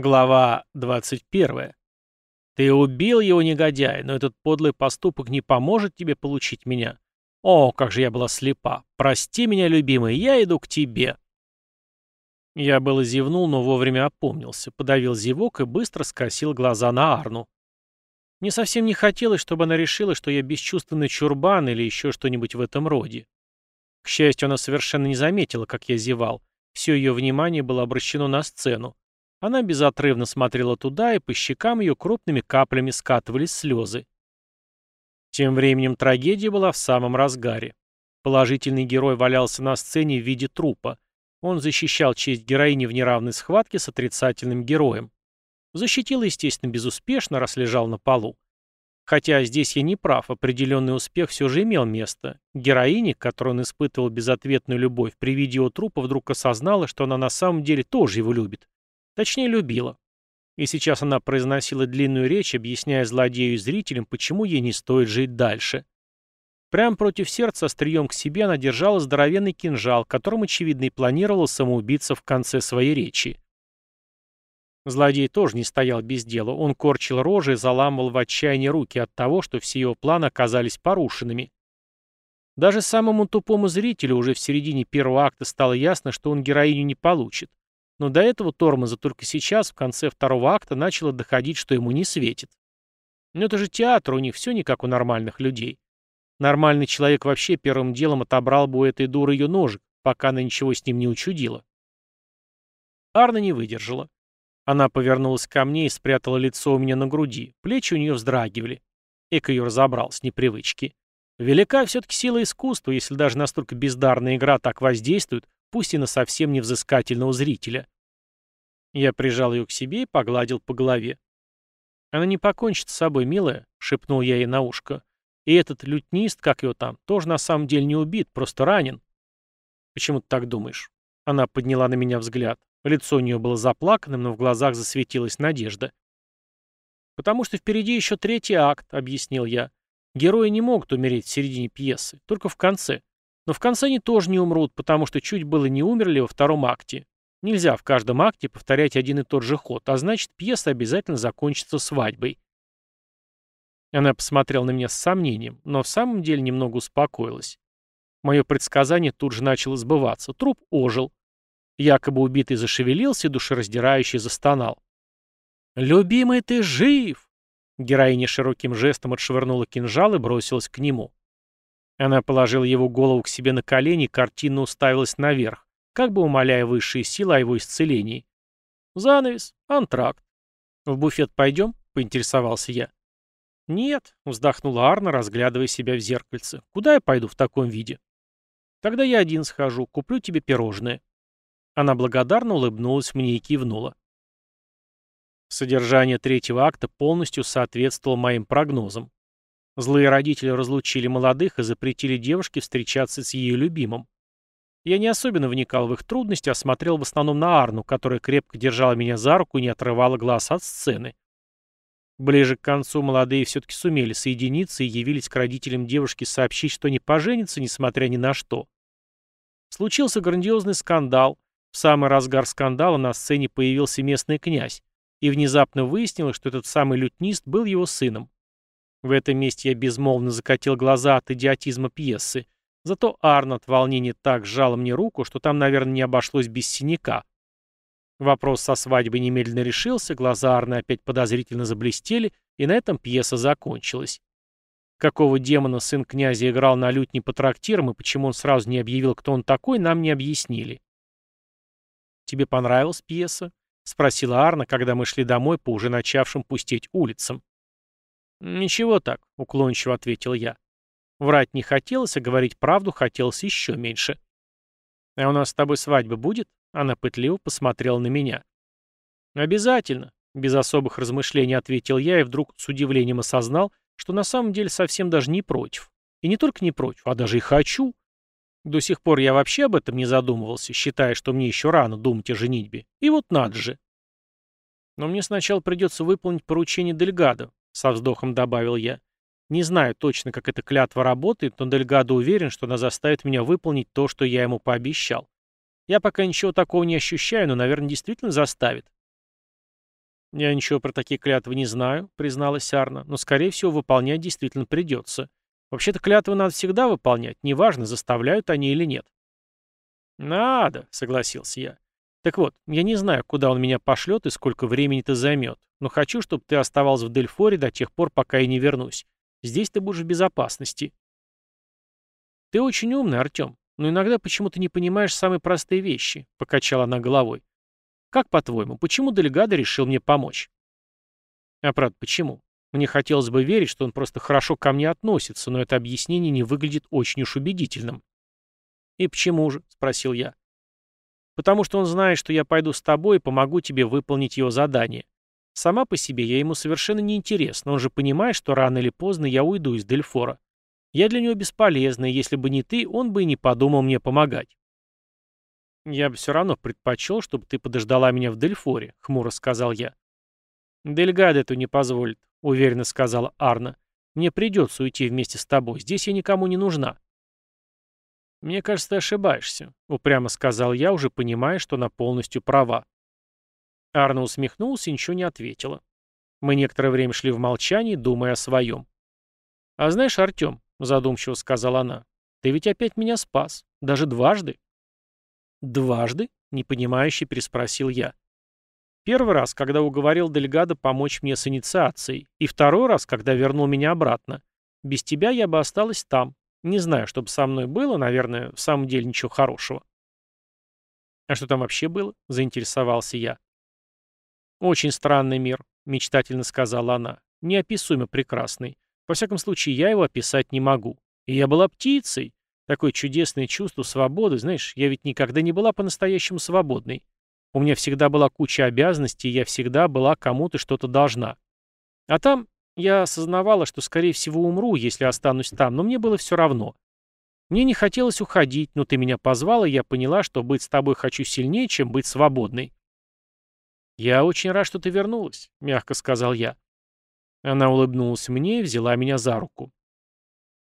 Глава 21. Ты убил его, негодяй, но этот подлый поступок не поможет тебе получить меня. О, как же я была слепа. Прости меня, любимый, я иду к тебе. Я было зевнул, но вовремя опомнился, подавил зевок и быстро скосил глаза на Арну. Мне совсем не хотелось, чтобы она решила, что я бесчувственный чурбан или еще что-нибудь в этом роде. К счастью, она совершенно не заметила, как я зевал. Все ее внимание было обращено на сцену. Она безотрывно смотрела туда, и по щекам ее крупными каплями скатывались слезы. Тем временем трагедия была в самом разгаре. Положительный герой валялся на сцене в виде трупа. Он защищал честь героини в неравной схватке с отрицательным героем. Защитил, естественно, безуспешно, раз лежал на полу. Хотя здесь я не прав, определенный успех все же имел место. Героиня, которой он испытывал безответную любовь, при виде его трупа вдруг осознала, что она на самом деле тоже его любит. Точнее, любила. И сейчас она произносила длинную речь, объясняя злодею и зрителям, почему ей не стоит жить дальше. Прямо против сердца острием к себе она держала здоровенный кинжал, которым, очевидно, и планировала самоубиться в конце своей речи. Злодей тоже не стоял без дела. Он корчил рожи и заламывал в отчаянии руки от того, что все его планы оказались порушенными. Даже самому тупому зрителю уже в середине первого акта стало ясно, что он героиню не получит. Но до этого тормоза только сейчас, в конце второго акта, начало доходить, что ему не светит. Но это же театр, у них все не как у нормальных людей. Нормальный человек вообще первым делом отобрал бы у этой дуры ее ножик, пока она ничего с ним не учудила. Арна не выдержала. Она повернулась ко мне и спрятала лицо у меня на груди. Плечи у нее вздрагивали. Эк ее разобрал с непривычки. Велика все-таки сила искусства, если даже настолько бездарная игра так воздействует, пусть и на совсем невзыскательного зрителя. Я прижал ее к себе и погладил по голове. «Она не покончит с собой, милая», — шепнул я ей на ушко. «И этот лютнист, как его там, тоже на самом деле не убит, просто ранен». «Почему ты так думаешь?» Она подняла на меня взгляд. Лицо у нее было заплаканным, но в глазах засветилась надежда. «Потому что впереди еще третий акт», — объяснил я. «Герои не могут умереть в середине пьесы, только в конце. Но в конце они тоже не умрут, потому что чуть было не умерли во втором акте. Нельзя в каждом акте повторять один и тот же ход, а значит, пьеса обязательно закончится свадьбой. Она посмотрела на меня с сомнением, но в самом деле немного успокоилась. Мое предсказание тут же начало сбываться. Труп ожил. Якобы убитый зашевелился и душераздирающе застонал. «Любимый, ты жив!» Героиня широким жестом отшвырнула кинжал и бросилась к нему. Она положила его голову к себе на колени и картинно уставилась наверх, как бы умоляя высшие силы о его исцелении. Занавес, антракт. «В буфет пойдем?» — поинтересовался я. «Нет», — вздохнула Арна, разглядывая себя в зеркальце. «Куда я пойду в таком виде?» «Тогда я один схожу, куплю тебе пирожное». Она благодарно улыбнулась мне и кивнула. Содержание третьего акта полностью соответствовало моим прогнозам. Злые родители разлучили молодых и запретили девушке встречаться с ее любимым. Я не особенно вникал в их трудности, а смотрел в основном на Арну, которая крепко держала меня за руку и не отрывала глаз от сцены. Ближе к концу молодые все-таки сумели соединиться и явились к родителям девушки сообщить, что не поженятся, несмотря ни на что. Случился грандиозный скандал. В самый разгар скандала на сцене появился местный князь, и внезапно выяснилось, что этот самый лютнист был его сыном. В этом месте я безмолвно закатил глаза от идиотизма пьесы. Зато Арн от волнения так сжал мне руку, что там, наверное, не обошлось без синяка. Вопрос со свадьбой немедленно решился, глаза Арны опять подозрительно заблестели, и на этом пьеса закончилась. Какого демона сын князя играл на лютне по трактирам и почему он сразу не объявил, кто он такой, нам не объяснили. «Тебе понравилась пьеса?» — спросила Арна, когда мы шли домой по уже начавшим пустеть улицам. «Ничего так», — уклончиво ответил я. Врать не хотелось, а говорить правду хотелось еще меньше. «А у нас с тобой свадьба будет?» Она пытливо посмотрела на меня. «Обязательно», — без особых размышлений ответил я и вдруг с удивлением осознал, что на самом деле совсем даже не против. И не только не против, а даже и хочу. До сих пор я вообще об этом не задумывался, считая, что мне еще рано думать о женитьбе. И вот надо же. Но мне сначала придется выполнить поручение Дельгадо, — со вздохом добавил я. «Не знаю точно, как эта клятва работает, но Дельгадо уверен, что она заставит меня выполнить то, что я ему пообещал. Я пока ничего такого не ощущаю, но, наверное, действительно заставит». «Я ничего про такие клятвы не знаю», — призналась Арна, «но, скорее всего, выполнять действительно придется. Вообще-то клятвы надо всегда выполнять, неважно, заставляют они или нет». «Надо», — согласился я. «Так вот, я не знаю, куда он меня пошлет и сколько времени это займет, но хочу, чтобы ты оставался в Дельфоре до тех пор, пока я не вернусь. Здесь ты будешь в безопасности». «Ты очень умный, Артем, но иногда почему-то не понимаешь самые простые вещи», — покачала она головой. «Как, по-твоему, почему Дельгадо решил мне помочь?» «А правда, почему? Мне хотелось бы верить, что он просто хорошо ко мне относится, но это объяснение не выглядит очень уж убедительным». «И почему же?» — спросил я. «Потому что он знает, что я пойду с тобой и помогу тебе выполнить его задание. Сама по себе я ему совершенно не интересна, он же понимает, что рано или поздно я уйду из Дельфора. Я для него бесполезна, и если бы не ты, он бы и не подумал мне помогать». «Я бы все равно предпочел, чтобы ты подождала меня в Дельфоре», — хмуро сказал я. «Дельгад этого не позволит», — уверенно сказала Арна. «Мне придется уйти вместе с тобой. Здесь я никому не нужна». «Мне кажется, ты ошибаешься», — упрямо сказал я, уже понимая, что она полностью права. Арна усмехнулся и ничего не ответила. Мы некоторое время шли в молчании, думая о своем. «А знаешь, Артем», — задумчиво сказала она, — «ты ведь опять меня спас. Даже дважды». «Дважды?» — непонимающе переспросил я. «Первый раз, когда уговорил Дельгадо помочь мне с инициацией, и второй раз, когда вернул меня обратно. Без тебя я бы осталась там, не знаю, что бы со мной было, наверное, в самом деле ничего хорошего. А что там вообще было? Заинтересовался я. Очень странный мир, мечтательно сказала она. Неописуемо прекрасный. Во всяком случае, я его описать не могу. И я была птицей. Такое чудесное чувство свободы, знаешь, я ведь никогда не была по-настоящему свободной. У меня всегда была куча обязанностей, и я всегда была кому-то что-то должна. А там я осознавала, что, скорее всего, умру, если останусь там, но мне было все равно. Мне не хотелось уходить, но ты меня позвала, и я поняла, что быть с тобой хочу сильнее, чем быть свободной. «Я очень рад, что ты вернулась», — мягко сказал я. Она улыбнулась мне и взяла меня за руку.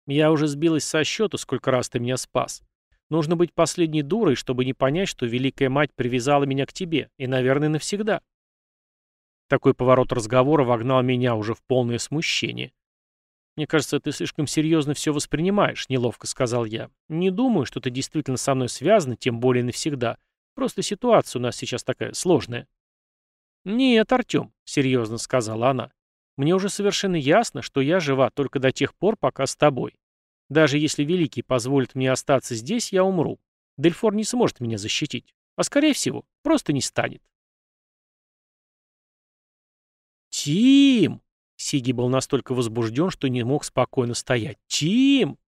«Я уже сбилась со счета, сколько раз ты меня спас. Нужно быть последней дурой, чтобы не понять, что Великая Мать привязала меня к тебе, и, наверное, навсегда». Такой поворот разговора вогнал меня уже в полное смущение. «Мне кажется, ты слишком серьезно все воспринимаешь», — неловко сказал я. «Не думаю, что ты действительно со мной связана, тем более навсегда. Просто ситуация у нас сейчас такая сложная». «Нет, Артем», — серьезно сказала она. «Мне уже совершенно ясно, что я жива только до тех пор, пока с тобой. Даже если Великий позволит мне остаться здесь, я умру. Дельфор не сможет меня защитить. А скорее всего, просто не станет». «Тим!» Сиги был настолько возбужден, что не мог спокойно стоять. «Тим!»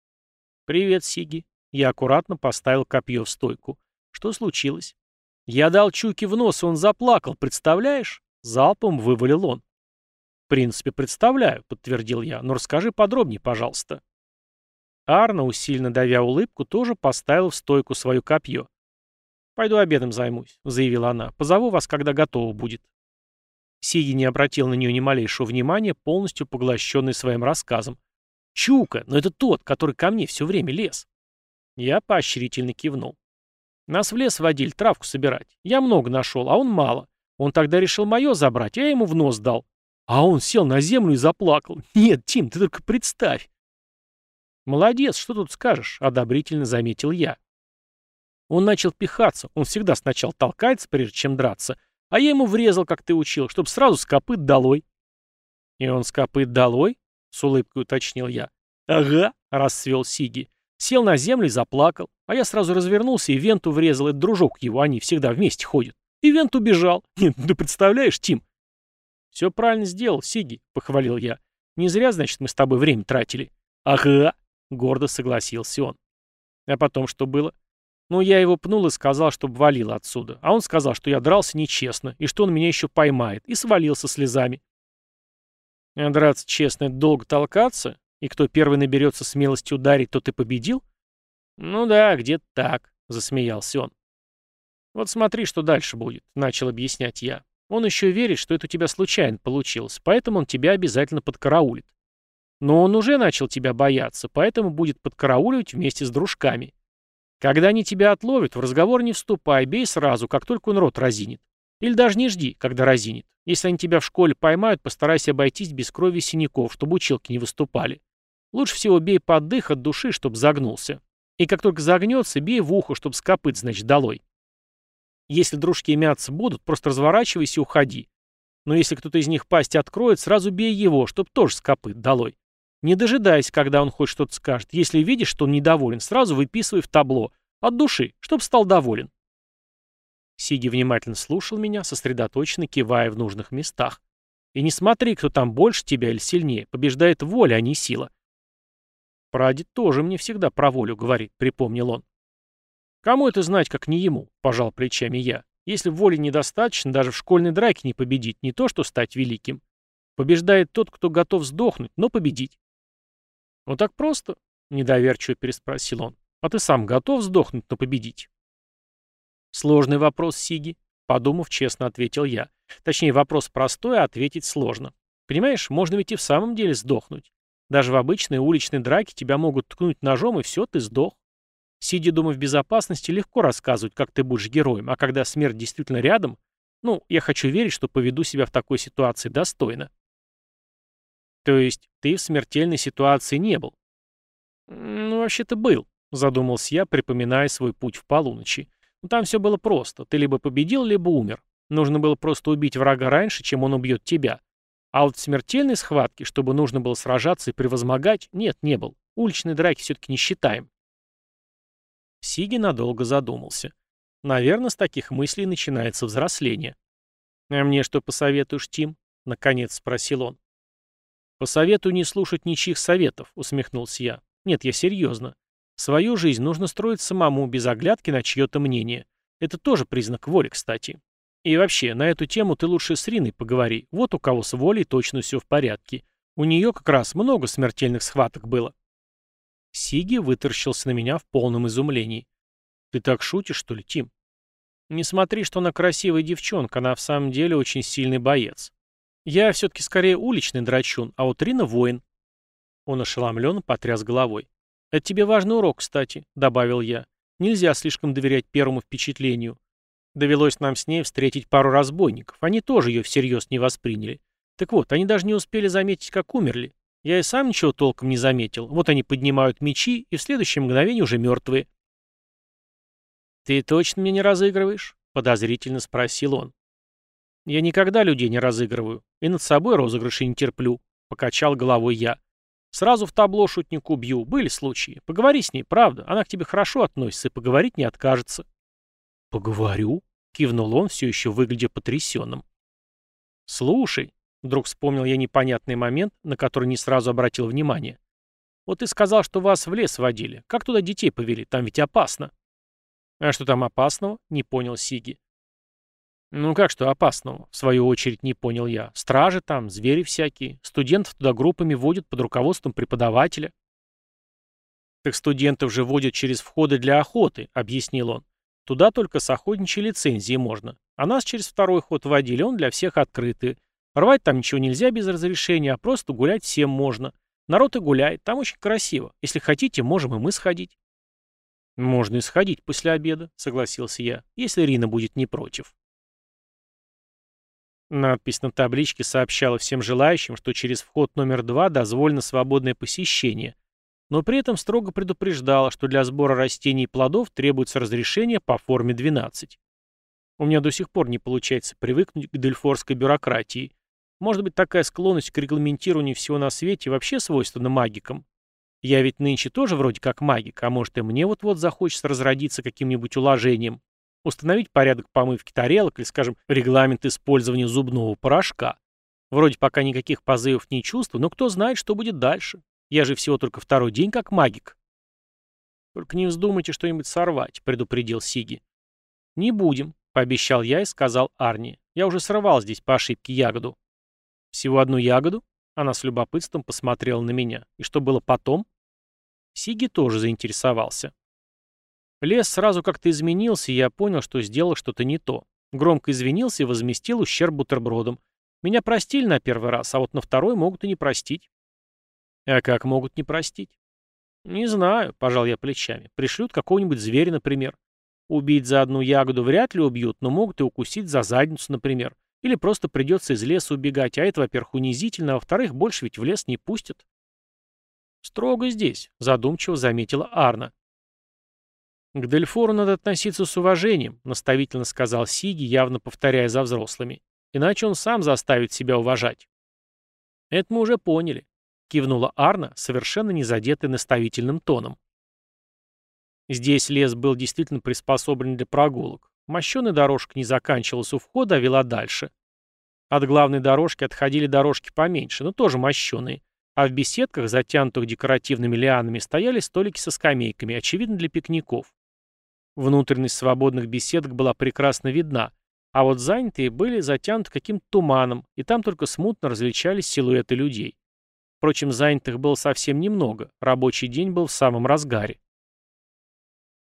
«Привет, Сиги». Я аккуратно поставил копье в стойку. «Что случилось?» «Я дал Чуке в нос, он заплакал, представляешь?» Залпом вывалил он. «В принципе, представляю», — подтвердил я, — «но расскажи подробнее, пожалуйста». Арна, усиленно давя улыбку, тоже поставил в стойку свое копье. «Пойду обедом займусь», — заявила она. «Позову вас, когда готово будет». Сиги не обратил на нее ни малейшего внимания, полностью поглощенный своим рассказом. «Чука, но это тот, который ко мне все время лез». Я поощрительно кивнул. Нас в лес водили травку собирать. Я много нашел, а он мало. Он тогда решил мое забрать, я ему в нос дал. А он сел на землю и заплакал. Нет, Тим, ты только представь. «Молодец, что тут скажешь?» — одобрительно заметил я. Он начал пихаться. Он всегда сначала толкается, прежде чем драться. А я ему врезал, как ты учил, чтобы сразу с копыт долой. И он с копыт долой? С улыбкой уточнил я. Ага, расцвел Сиги. Сел на землю и заплакал. А я сразу развернулся и Венту врезал. Это дружок его, они всегда вместе ходят. И Вент убежал. Нет, ты представляешь, Тим? Все правильно сделал, Сиги, похвалил я. Не зря, значит, мы с тобой время тратили. Ага, гордо согласился он. А потом что было? Ну, я его пнул и сказал, чтобы валил отсюда. А он сказал, что я дрался нечестно, и что он меня еще поймает, и свалился слезами. А драться честно — долго толкаться? И кто первый наберется смелости ударить, тот и победил? Ну да, где-то так, — засмеялся он. Вот смотри, что дальше будет, — начал объяснять я. Он еще верит, что это у тебя случайно получилось, поэтому он тебя обязательно подкараулит. Но он уже начал тебя бояться, поэтому будет подкарауливать вместе с дружками. Когда они тебя отловят, в разговор не вступай, бей сразу, как только он рот разинит. Или даже не жди, когда разинет. Если они тебя в школе поймают, постарайся обойтись без крови синяков, чтобы училки не выступали. Лучше всего бей под дых от души, чтобы загнулся. И как только загнется, бей в ухо, чтобы скопыт, значит, долой. Если дружки мяться будут, просто разворачивайся и уходи. Но если кто-то из них пасть откроет, сразу бей его, чтоб тоже скопыт долой. Не дожидайся, когда он хоть что-то скажет. Если видишь, что он недоволен, сразу выписывай в табло. От души, чтоб стал доволен. Сиги внимательно слушал меня, сосредоточенно кивая в нужных местах. И не смотри, кто там больше тебя или сильнее. Побеждает воля, а не сила. Прадед тоже мне всегда про волю говорит, припомнил он. Кому это знать, как не ему, пожал плечами я. Если воли недостаточно, даже в школьной драке не победить, не то что стать великим. Побеждает тот, кто готов сдохнуть, но победить. «Вот так просто?» — недоверчиво переспросил он. «А ты сам готов сдохнуть, но победить?» «Сложный вопрос, Сиги», — подумав, честно ответил я. Точнее, вопрос простой, а ответить сложно. Понимаешь, можно ведь и в самом деле сдохнуть. Даже в обычной уличной драке тебя могут ткнуть ножом, и все, ты сдох. Сидя дома в безопасности, легко рассказывать, как ты будешь героем, а когда смерть действительно рядом, ну, я хочу верить, что поведу себя в такой ситуации достойно. То есть ты в смертельной ситуации не был? Ну, вообще-то был, задумался я, припоминая свой путь в полуночи. Но там все было просто. Ты либо победил, либо умер. Нужно было просто убить врага раньше, чем он убьет тебя. А вот в смертельной схватке, чтобы нужно было сражаться и превозмогать, нет, не был. Уличные драки все-таки не считаем. Сиги надолго задумался. Наверное, с таких мыслей начинается взросление. «А мне что посоветуешь, Тим?» — наконец спросил он. «Посоветую не слушать ничьих советов», — усмехнулся я. «Нет, я серьезно. Свою жизнь нужно строить самому, без оглядки на чье-то мнение. Это тоже признак воли, кстати. И вообще, на эту тему ты лучше с Риной поговори. Вот у кого с волей точно все в порядке. У нее как раз много смертельных схваток было». Сиги вытаращился на меня в полном изумлении. «Ты так шутишь, что ли, Тим?» «Не смотри, что она красивая девчонка, она в самом деле очень сильный боец. Я все-таки скорее уличный драчун, а вот Рина воин. Он ошеломленно потряс головой. «Это тебе важный урок, кстати», — добавил я. «Нельзя слишком доверять первому впечатлению. Довелось нам с ней встретить пару разбойников. Они тоже ее всерьез не восприняли. Так вот, они даже не успели заметить, как умерли. Я и сам ничего толком не заметил. Вот они поднимают мечи, и в следующее мгновение уже мертвые». «Ты точно меня не разыгрываешь?» — подозрительно спросил он. «Я никогда людей не разыгрываю. И над собой розыгрыши не терплю», — покачал головой я. «Сразу в табло шутнику бью. Были случаи. Поговори с ней, правда. Она к тебе хорошо относится и поговорить не откажется». «Поговорю?» — кивнул он, все еще выглядя потрясенным. «Слушай», — вдруг вспомнил я непонятный момент, на который не сразу обратил внимание. «Вот ты сказал, что вас в лес водили. Как туда детей повели? Там ведь опасно». «А что там опасного?» — не понял Сиги. «Ну как что опасного?» — в свою очередь не понял я. «Стражи там, звери всякие. Студентов туда группами водят под руководством преподавателя». «Так студентов же водят через входы для охоты», — объяснил он. «Туда только с охотничьей лицензией можно. А нас через второй ход водили, он для всех открытый. Рвать там ничего нельзя без разрешения, а просто гулять всем можно. Народ и гуляет, там очень красиво. Если хотите, можем и мы сходить». «Можно и сходить после обеда», — согласился я, если Рина будет не против. Надпись на табличке сообщала всем желающим, что через вход номер два дозволено свободное посещение, но при этом строго предупреждала, что для сбора растений и плодов требуется разрешение по форме 12. У меня до сих пор не получается привыкнуть к дельфорской бюрократии. Может быть, такая склонность к регламентированию всего на свете вообще свойственна магикам? Я ведь нынче тоже вроде как магик, а может и мне вот-вот захочется разродиться каким-нибудь уложением установить порядок помывки тарелок или, скажем, регламент использования зубного порошка. Вроде пока никаких позывов не чувствую, но кто знает, что будет дальше. Я же всего только второй день как магик. Только не вздумайте что-нибудь сорвать, предупредил Сиги. Не будем, пообещал я и сказал Арни. Я уже срывал здесь по ошибке ягоду. Всего одну ягоду? Она с любопытством посмотрела на меня. И что было потом? Сиги тоже заинтересовался. Лес сразу как-то изменился, и я понял, что сделал что-то не то. Громко извинился и возместил ущерб бутербродом. Меня простили на первый раз, а вот на второй могут и не простить. А как могут не простить? Не знаю, пожал я плечами. Пришлют какого-нибудь зверя, например. Убить за одну ягоду вряд ли убьют, но могут и укусить за задницу, например. Или просто придется из леса убегать, а это, во-первых, унизительно, а во-вторых, больше ведь в лес не пустят. «Строго здесь», — задумчиво заметила Арна. «К Дельфору надо относиться с уважением», — наставительно сказал Сиги, явно повторяя за взрослыми. «Иначе он сам заставит себя уважать». «Это мы уже поняли», — кивнула Арна, совершенно не задетая наставительным тоном. Здесь лес был действительно приспособлен для прогулок. Мощеная дорожка не заканчивалась у входа, а вела дальше. От главной дорожки отходили дорожки поменьше, но тоже мощеные, а в беседках, затянутых декоративными лианами, стояли столики со скамейками, очевидно, для пикников. Внутренность свободных беседок была прекрасно видна, а вот занятые были затянуты каким-то туманом, и там только смутно различались силуэты людей. Впрочем, занятых было совсем немного, рабочий день был в самом разгаре.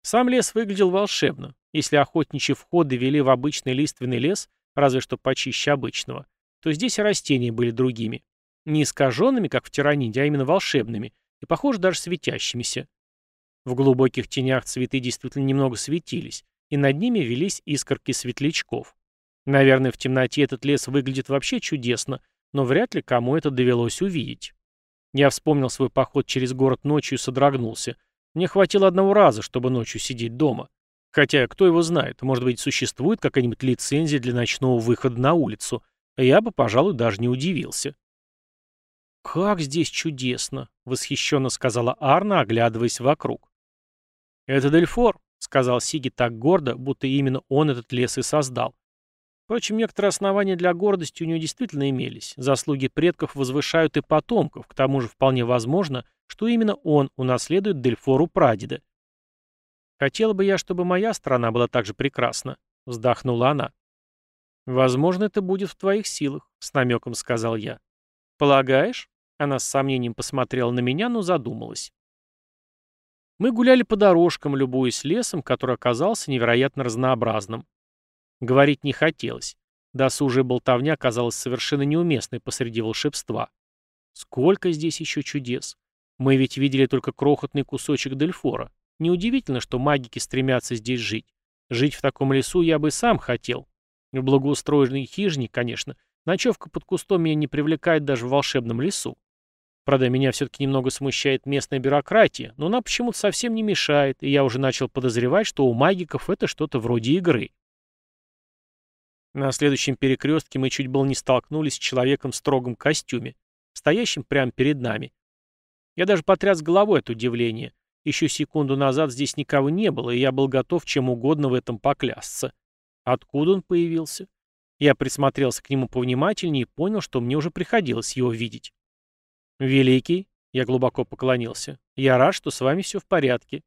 Сам лес выглядел волшебно. Если охотничьи входы вели в обычный лиственный лес, разве что почище обычного, то здесь растения были другими. Не искаженными, как в тираниде, а именно волшебными, и, похоже, даже светящимися. В глубоких тенях цветы действительно немного светились, и над ними велись искорки светлячков. Наверное, в темноте этот лес выглядит вообще чудесно, но вряд ли кому это довелось увидеть. Я вспомнил свой поход через город ночью и содрогнулся. Мне хватило одного раза, чтобы ночью сидеть дома. Хотя, кто его знает, может быть, существует какая-нибудь лицензия для ночного выхода на улицу. Я бы, пожалуй, даже не удивился. «Как здесь чудесно!» — восхищенно сказала Арна, оглядываясь вокруг. «Это Дельфор», — сказал Сиги так гордо, будто именно он этот лес и создал. Впрочем, некоторые основания для гордости у него действительно имелись. Заслуги предков возвышают и потомков, к тому же вполне возможно, что именно он унаследует Дельфору прадеда. «Хотела бы я, чтобы моя страна была так же прекрасна», — вздохнула она. «Возможно, это будет в твоих силах», — с намеком сказал я. «Полагаешь?» Она с сомнением посмотрела на меня, но задумалась. Мы гуляли по дорожкам, любуясь лесом, который оказался невероятно разнообразным. Говорить не хотелось. Досужая болтовня казалась совершенно неуместной посреди волшебства. Сколько здесь еще чудес. Мы ведь видели только крохотный кусочек Дельфора. Неудивительно, что магики стремятся здесь жить. Жить в таком лесу я бы сам хотел. В благоустроенной хижине, конечно. Ночевка под кустом меня не привлекает даже в волшебном лесу. Правда, меня все-таки немного смущает местная бюрократия, но она почему-то совсем не мешает, и я уже начал подозревать, что у магиков это что-то вроде игры. На следующем перекрестке мы чуть было не столкнулись с человеком в строгом костюме, стоящим прямо перед нами. Я даже потряс головой от удивления. Еще секунду назад здесь никого не было, и я был готов чем угодно в этом поклясться. Откуда он появился? Я присмотрелся к нему повнимательнее и понял, что мне уже приходилось его видеть. «Великий», — я глубоко поклонился, — «я рад, что с вами все в порядке».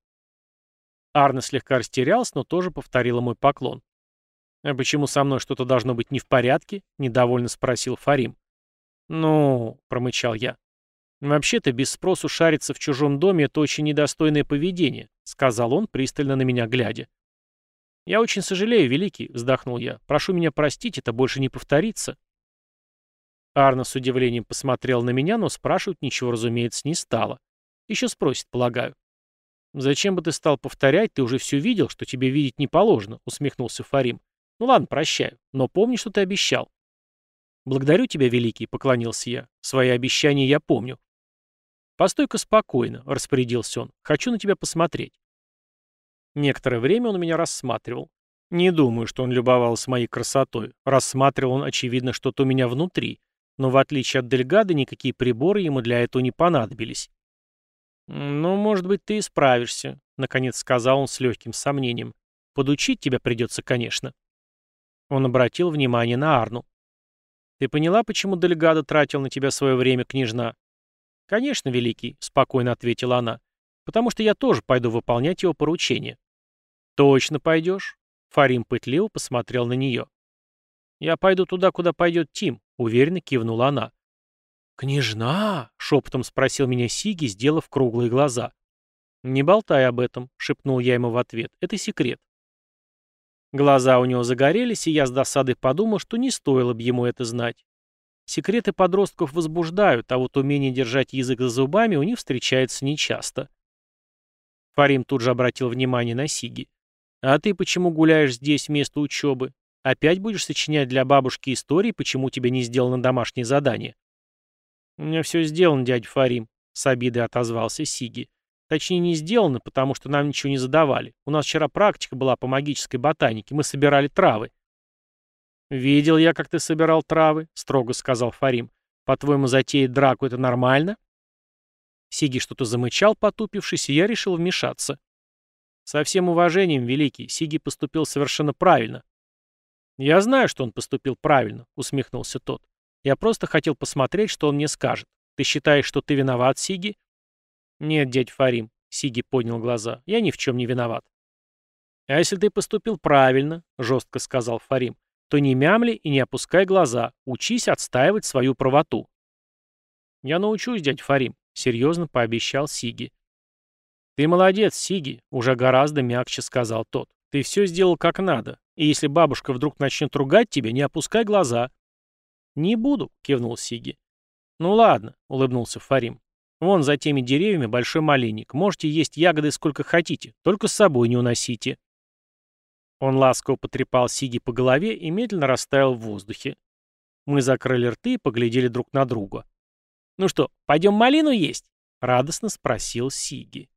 Арна слегка растерялся, но тоже повторила мой поклон. «А почему со мной что-то должно быть не в порядке?» — недовольно спросил Фарим. «Ну», — промычал я. «Вообще-то без спросу шариться в чужом доме — это очень недостойное поведение», — сказал он, пристально на меня глядя. «Я очень сожалею, Великий», — вздохнул я. «Прошу меня простить, это больше не повторится». Арна с удивлением посмотрел на меня, но спрашивать ничего, разумеется, не стало. Еще спросит, полагаю. «Зачем бы ты стал повторять? Ты уже все видел, что тебе видеть не положено», — усмехнулся Фарим. «Ну ладно, прощаю, но помни, что ты обещал». «Благодарю тебя, Великий», — поклонился я. «Свои обещания я помню». «Постой-ка спокойно», — распорядился он. «Хочу на тебя посмотреть». Некоторое время он меня рассматривал. Не думаю, что он любовался моей красотой. Рассматривал он, очевидно, что-то у меня внутри, но в отличие от Дельгада никакие приборы ему для этого не понадобились. «Ну, может быть, ты и справишься», — наконец сказал он с легким сомнением. «Подучить тебя придется, конечно». Он обратил внимание на Арну. «Ты поняла, почему Дельгадо тратил на тебя свое время, княжна?» «Конечно, Великий», — спокойно ответила она, «потому что я тоже пойду выполнять его поручение». «Точно пойдешь?» — Фарим пытливо посмотрел на нее. «Я пойду туда, куда пойдет Тим», — уверенно кивнула она. «Княжна?» — шепотом спросил меня Сиги, сделав круглые глаза. «Не болтай об этом», — шепнул я ему в ответ. «Это секрет». Глаза у него загорелись, и я с досадой подумал, что не стоило бы ему это знать. Секреты подростков возбуждают, а вот умение держать язык за зубами у них встречается нечасто. Фарим тут же обратил внимание на Сиги. А ты почему гуляешь здесь вместо учебы? Опять будешь сочинять для бабушки истории, почему тебе не сделано домашнее задание? У меня все сделано, дядя Фарим, с обидой отозвался Сиги. Точнее, не сделано, потому что нам ничего не задавали. У нас вчера практика была по магической ботанике, мы собирали травы. «Видел я, как ты собирал травы», — строго сказал Фарим. «По-твоему, затеять драку — это нормально?» Сиги что-то замычал, потупившись, и я решил вмешаться. «Со всем уважением, Великий, Сиги поступил совершенно правильно». «Я знаю, что он поступил правильно», — усмехнулся тот. «Я просто хотел посмотреть, что он мне скажет. Ты считаешь, что ты виноват, Сиги?» «Нет, дядь Фарим», — Сиги поднял глаза, — «я ни в чем не виноват». «А если ты поступил правильно», — жестко сказал Фарим, то не мямли и не опускай глаза, учись отстаивать свою правоту. «Я научусь, дядь Фарим», — серьезно пообещал Сиги. «Ты молодец, Сиги», — уже гораздо мягче сказал тот. «Ты все сделал как надо, и если бабушка вдруг начнет ругать тебя, не опускай глаза». «Не буду», — кивнул Сиги. «Ну ладно», — улыбнулся Фарим. «Вон за теми деревьями большой малинник. Можете есть ягоды сколько хотите, только с собой не уносите». Он ласково потрепал Сиги по голове и медленно растаял в воздухе. Мы закрыли рты и поглядели друг на друга. «Ну что, пойдем малину есть?» — радостно спросил Сиги.